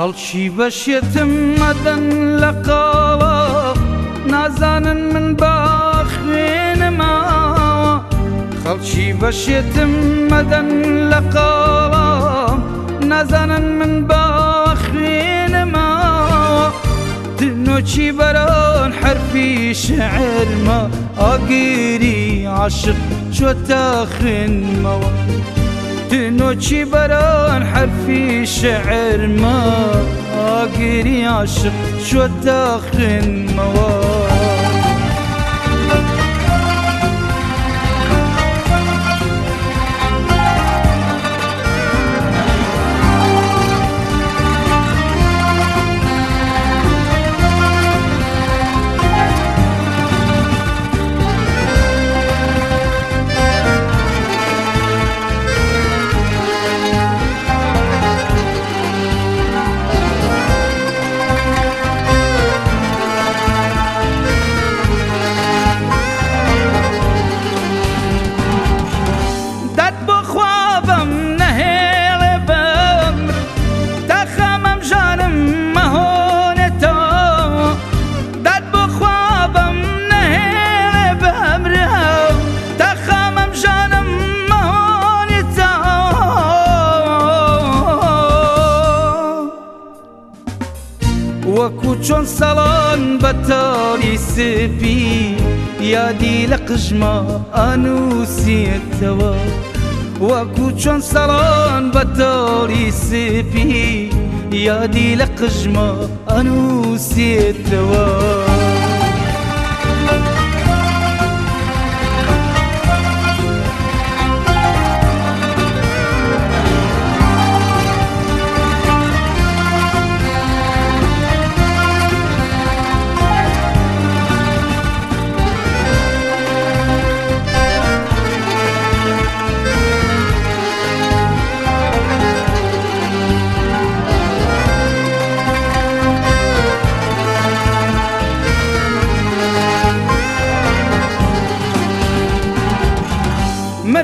خەڵکی بەشێتم مدن لە قاڵە نازانن من با خوێنەماوە خەڵکی بەشێتم مەدەن لە قاڵە نازانن من با خوێنەماوە دنۆچی بەران حرفی شعرمە ئاگیری عاشق چۆتە خوێنمەوە دنۆچی حرفي حرفی ما باقي عشق شو الداخل مواد وەکو چۆن سەڵان بە تاری سپی یادی لە قژما ئەنووسێتەوە وەکو چۆن سەڵان بە تاری سپی یادی لە قژما ئەنووسێتەوە.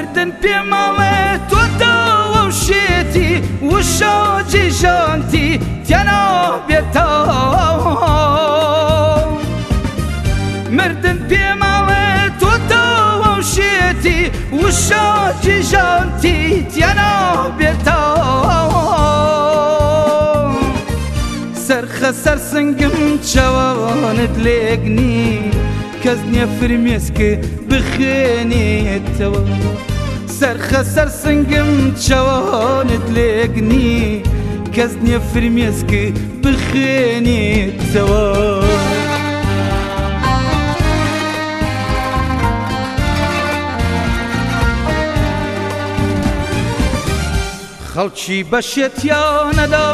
مردن پێماڵێ تۆ داوەم شێتی وشەجی ژانتی تەنا بێتەوە مردن پێماڵێ تۆ داوەم شێتی وشەجی ژانتی تەنا بێتەوە سەرخە سەر سنگم چاوانت لێگنی کەس نییە فرمێسکە بخێنێتەوە. سەرخە سەر سنگم چاوانت لێگنی کەس نییە فرمێسکە بخێنیتەوە. خەڵکی بەشێتیانەدا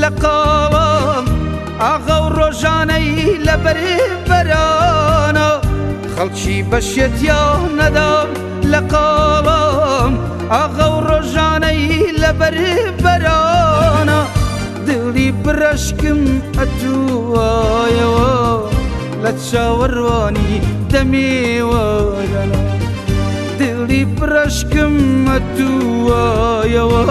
لە قاوام ئاغا و ڕۆژانەی لە بەرێ بەرانە خەڵکی بەشێتیانەدا لە قاوام ئاغەو ڕۆژانەی لەبەر بەرانە دڵی برشکم ئەتوایەوە لە چاوەڕوانی دەمێوەرەنا دڵی برشکم ئەتوایەوە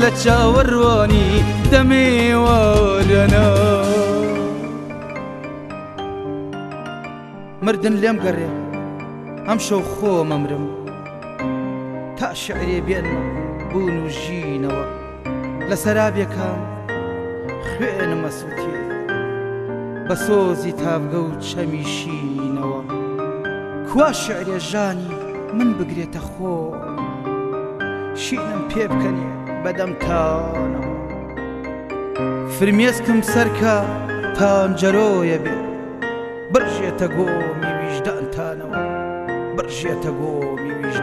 لە چاوەڕوانی دەمێوەرەنا مردن لێم گەڕێ ئەم شەو خۆ مەمرم شعرێ بێنمە بوون و ژینەوە لە سەرابیەکان خوێنمە سووتێ بە سۆزی تابگە و چەمیشینەوە کوا شعرێ ژانی من بگرێتە خۆ شینم پێ بکەنێ بەدەم تاانەوە فرمێسکم سەرکە تانجەرۆیە بێ برژێتە گۆمی ویژدانتانەوە برژێتە گۆمی ویژ